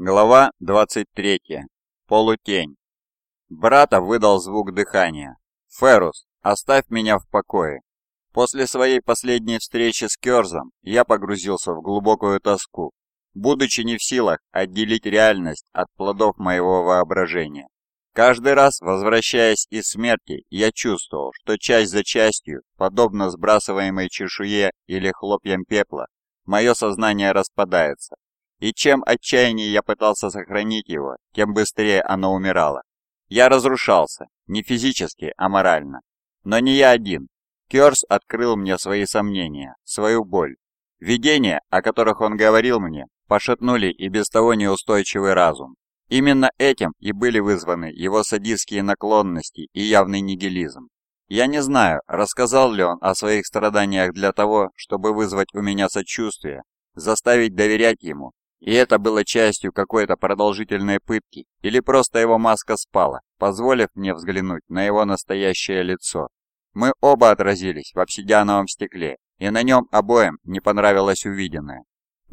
Глава 23. Полутень. Брата выдал звук дыхания. «Феррус, оставь меня в покое». После своей последней встречи с Кёрзом я погрузился в глубокую тоску, будучи не в силах отделить реальность от плодов моего воображения. Каждый раз, возвращаясь из смерти, я чувствовал, что часть за частью, подобно сбрасываемой чешуе или хлопьям пепла, мое сознание распадается, и чем отчаяннее я пытался сохранить его, тем быстрее оно умирало. Я разрушался, не физически, а морально. Но не я один. Кёрс открыл мне свои сомнения, свою боль. Видения, о которых он говорил мне, пошатнули и без того неустойчивый разум. Именно этим и были вызваны его садистские наклонности и явный нигилизм. Я не знаю, рассказал ли он о своих страданиях для того, чтобы вызвать у меня сочувствие, заставить доверять ему и это было частью какой-то продолжительной пытки, или просто его маска спала, позволив мне взглянуть на его настоящее лицо. Мы оба отразились в обсидиановом стекле, и на нем обоим не понравилось увиденное.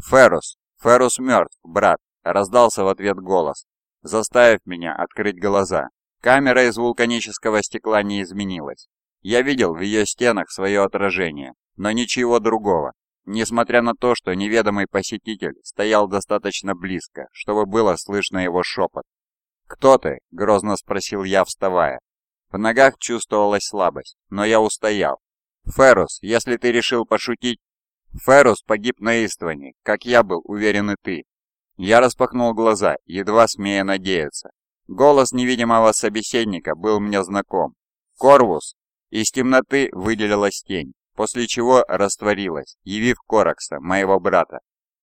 «Феррус! Феррус мертв, брат!» – раздался в ответ голос, заставив меня открыть глаза. Камера из вулканического стекла не изменилась. Я видел в ее стенах свое отражение, но ничего другого. Несмотря на то, что неведомый посетитель стоял достаточно близко, чтобы было слышно его шепот. «Кто ты?» – грозно спросил я, вставая. В ногах чувствовалась слабость, но я устоял. «Феррус, если ты решил пошутить...» «Феррус погиб на Истване, как я был уверен и ты». Я распахнул глаза, едва смея надеяться. Голос невидимого собеседника был мне знаком. «Корвус!» Из темноты выделилась тень после чего растворилась, явив Коракса, моего брата.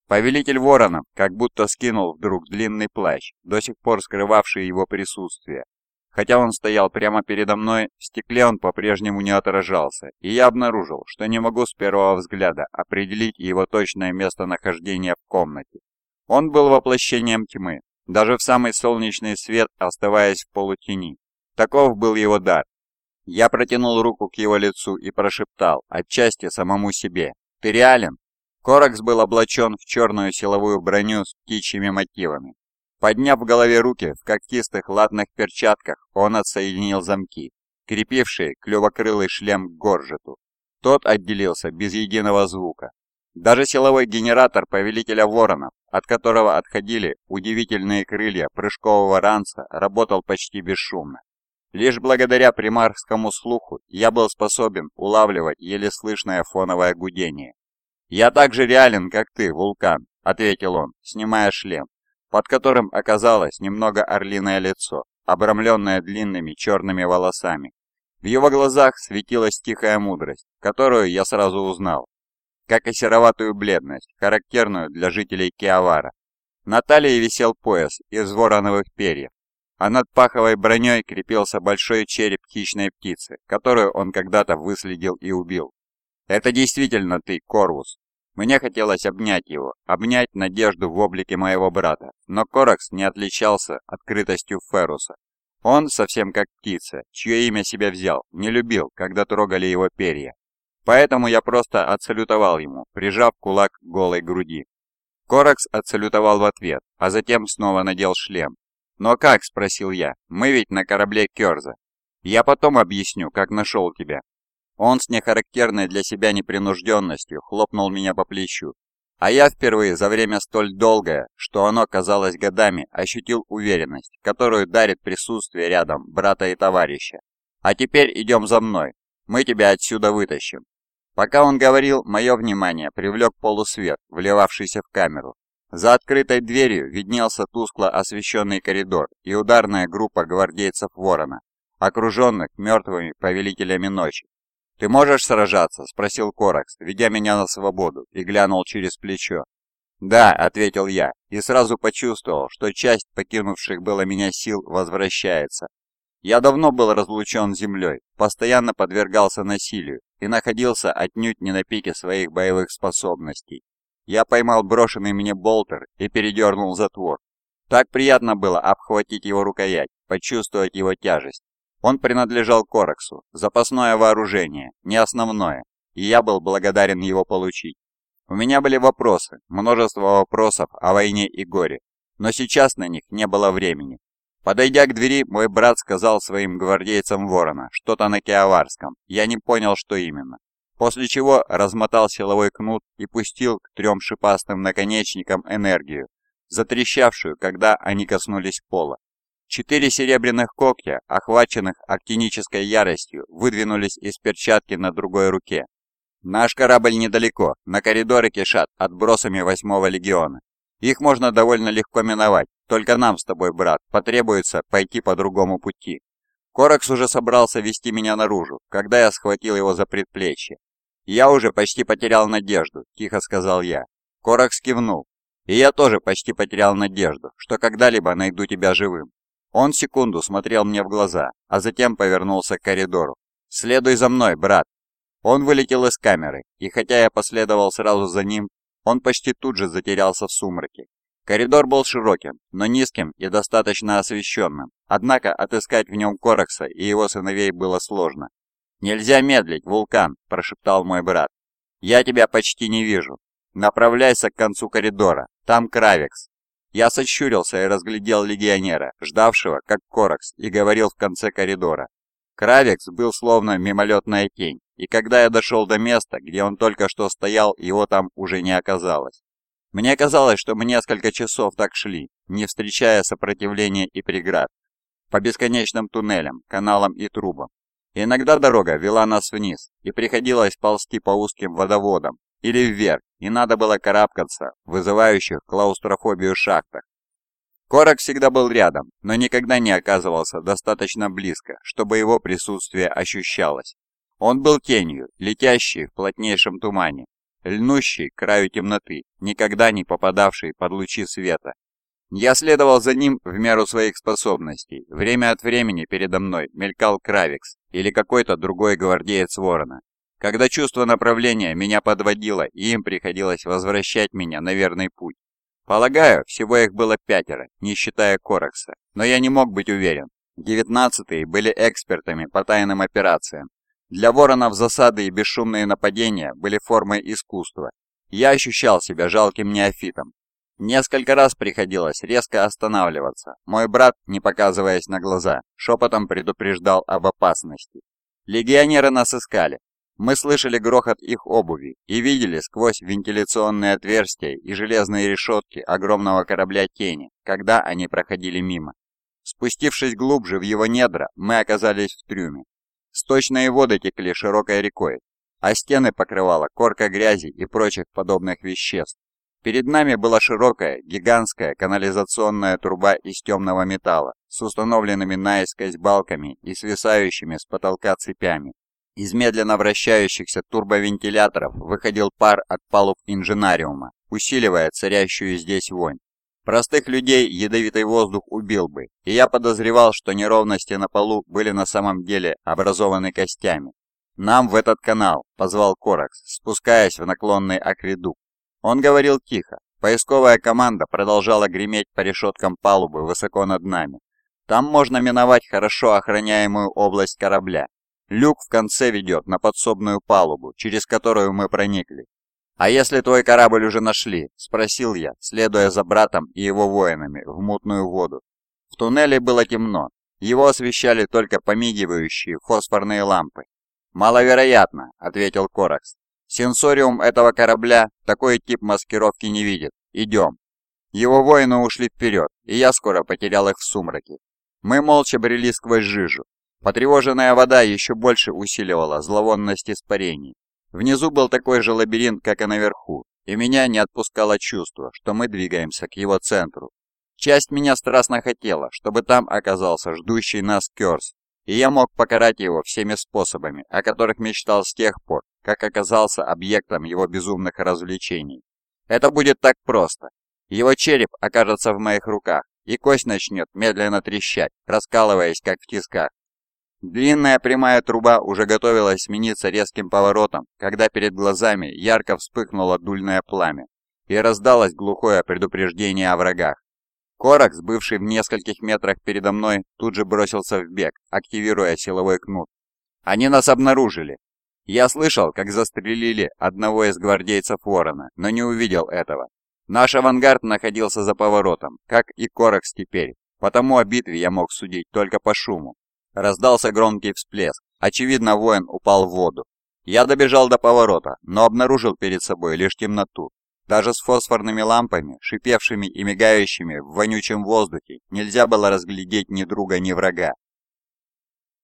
Повелитель воронов как будто скинул вдруг длинный плащ, до сих пор скрывавший его присутствие. Хотя он стоял прямо передо мной, в стекле он по-прежнему не отражался, и я обнаружил, что не могу с первого взгляда определить его точное местонахождение в комнате. Он был воплощением тьмы, даже в самый солнечный свет оставаясь в полутени. Таков был его дар, я протянул руку к его лицу и прошептал, отчасти самому себе. «Ты реален?» Коракс был облачен в черную силовую броню с птичьими мотивами. Подняв в голове руки в когтистых латных перчатках, он отсоединил замки, крепившие клювокрылый шлем к горжету. Тот отделился без единого звука. Даже силовой генератор повелителя воронов, от которого отходили удивительные крылья прыжкового ранца, работал почти бесшумно. Лишь благодаря примарскому слуху я был способен улавливать еле слышное фоновое гудение. «Я так же реален, как ты, вулкан», — ответил он, снимая шлем, под которым оказалось немного орлиное лицо, обрамленное длинными черными волосами. В его глазах светилась тихая мудрость, которую я сразу узнал, как и сероватую бледность, характерную для жителей Киавара. На талии висел пояс из вороновых перьев, а над паховой броней крепился большой череп хищной птицы, которую он когда-то выследил и убил. «Это действительно ты, Корвус!» Мне хотелось обнять его, обнять надежду в облике моего брата, но Коракс не отличался открытостью Феруса. Он, совсем как птица, чье имя себя взял, не любил, когда трогали его перья. Поэтому я просто отсалютовал ему, прижав кулак к голой груди. Коракс отсалютовал в ответ, а затем снова надел шлем, «Но как?» – спросил я. «Мы ведь на корабле Кёрза. Я потом объясню, как нашел тебя». Он с нехарактерной для себя непринужденностью хлопнул меня по плечу. А я впервые за время столь долгое, что оно казалось годами, ощутил уверенность, которую дарит присутствие рядом брата и товарища. «А теперь идем за мной. Мы тебя отсюда вытащим». Пока он говорил, мое внимание привлек полусвет, вливавшийся в камеру. За открытой дверью виднелся тускло освещенный коридор и ударная группа гвардейцев Ворона, окруженных мертвыми повелителями ночи. «Ты можешь сражаться?» – спросил Коракс, ведя меня на свободу, и глянул через плечо. «Да», – ответил я, и сразу почувствовал, что часть покинувших было меня сил возвращается. Я давно был разлучен землей, постоянно подвергался насилию и находился отнюдь не на пике своих боевых способностей. Я поймал брошенный мне болтер и передернул затвор. Так приятно было обхватить его рукоять, почувствовать его тяжесть. Он принадлежал Кораксу, запасное вооружение, не основное, и я был благодарен его получить. У меня были вопросы, множество вопросов о войне и горе, но сейчас на них не было времени. Подойдя к двери, мой брат сказал своим гвардейцам ворона что-то на киаварском, я не понял, что именно. После чего размотал силовой кнут и пустил к трем шипастым наконечникам энергию, затрещавшую, когда они коснулись пола. Четыре серебряных когтя, охваченных актинической яростью, выдвинулись из перчатки на другой руке. «Наш корабль недалеко, на коридоре кишат отбросами восьмого легиона. Их можно довольно легко миновать, только нам с тобой, брат, потребуется пойти по другому пути. Коракс уже собрался вести меня наружу, когда я схватил его за предплечье. «Я уже почти потерял надежду», – тихо сказал я. Коракс кивнул. «И я тоже почти потерял надежду, что когда-либо найду тебя живым». Он секунду смотрел мне в глаза, а затем повернулся к коридору. «Следуй за мной, брат!» Он вылетел из камеры, и хотя я последовал сразу за ним, он почти тут же затерялся в сумраке. Коридор был широким, но низким и достаточно освещенным, однако отыскать в нем Коракса и его сыновей было сложно. «Нельзя медлить, вулкан!» – прошептал мой брат. «Я тебя почти не вижу. Направляйся к концу коридора, там Кравикс». Я сощурился и разглядел легионера, ждавшего, как Коракс, и говорил в конце коридора. Кравикс был словно мимолетная тень, и когда я дошел до места, где он только что стоял, его там уже не оказалось. Мне казалось, что мы несколько часов так шли, не встречая сопротивления и преград, по бесконечным туннелям, каналам и трубам. Иногда дорога вела нас вниз, и приходилось ползти по узким водоводам, или вверх, и надо было карабкаться в вызывающих клаустрофобию шахтах. Корок всегда был рядом, но никогда не оказывался достаточно близко, чтобы его присутствие ощущалось. Он был тенью, летящей в плотнейшем тумане, льнущей к краю темноты, никогда не попадавшей под лучи света. Я следовал за ним в меру своих способностей. Время от времени передо мной мелькал Кравикс или какой-то другой гвардеец Ворона. Когда чувство направления меня подводило, и им приходилось возвращать меня на верный путь. Полагаю, всего их было пятеро, не считая Коракса, но я не мог быть уверен. Девятнадцатые были экспертами по тайным операциям, для воронов засады и бесшумные нападения были формой искусства. Я ощущал себя жалким неофитом. Несколько раз приходилось резко останавливаться. Мой брат, не показываясь на глаза, шепотом предупреждал об опасности. Легионеры нас искали. Мы слышали грохот их обуви и видели сквозь вентиляционные отверстия и железные решетки огромного корабля тени, когда они проходили мимо. Спустившись глубже в его недра, мы оказались в трюме. Сточные воды текли широкой рекой, а стены покрывала корка грязи и прочих подобных веществ. Перед нами была широкая, гигантская канализационная труба из темного металла с установленными наискось балками и свисающими с потолка цепями. Из медленно вращающихся турбовентиляторов выходил пар от палуб инженариума, усиливая царящую здесь вонь. Простых людей ядовитый воздух убил бы, и я подозревал, что неровности на полу были на самом деле образованы костями. «Нам в этот канал», — позвал Коракс, спускаясь в наклонный акведук. Он говорил тихо. Поисковая команда продолжала греметь по решеткам палубы высоко над нами. Там можно миновать хорошо охраняемую область корабля. Люк в конце ведет на подсобную палубу, через которую мы проникли. «А если твой корабль уже нашли?» – спросил я, следуя за братом и его воинами в мутную воду. В туннеле было темно, его освещали только помигивающие фосфорные лампы. «Маловероятно», — ответил Коракс. «Сенсориум этого корабля такой тип маскировки не видит. Идем». Его воины ушли вперед, и я скоро потерял их в сумраке. Мы молча брели сквозь жижу. Потревоженная вода еще больше усиливала зловонность испарений. Внизу был такой же лабиринт, как и наверху, и меня не отпускало чувство, что мы двигаемся к его центру. Часть меня страстно хотела, чтобы там оказался ждущий нас Кёрс, и я мог покарать его всеми способами, о которых мечтал с тех пор, как оказался объектом его безумных развлечений. Это будет так просто. Его череп окажется в моих руках, и кость начнет медленно трещать, раскалываясь, как в тисках. Длинная прямая труба уже готовилась смениться резким поворотом, когда перед глазами ярко вспыхнуло дульное пламя и раздалось глухое предупреждение о врагах. Коракс, бывший в нескольких метрах передо мной, тут же бросился в бег, активируя силовой кнут. Они нас обнаружили. Я слышал, как застрелили одного из гвардейцев Ворона, но не увидел этого. Наш авангард находился за поворотом, как и Коракс теперь, потому о битве я мог судить только по шуму. Раздался громкий всплеск, очевидно воин упал в воду. Я добежал до поворота, но обнаружил перед собой лишь темноту. Даже с фосфорными лампами, шипевшими и мигающими в вонючем воздухе, нельзя было разглядеть ни друга, ни врага.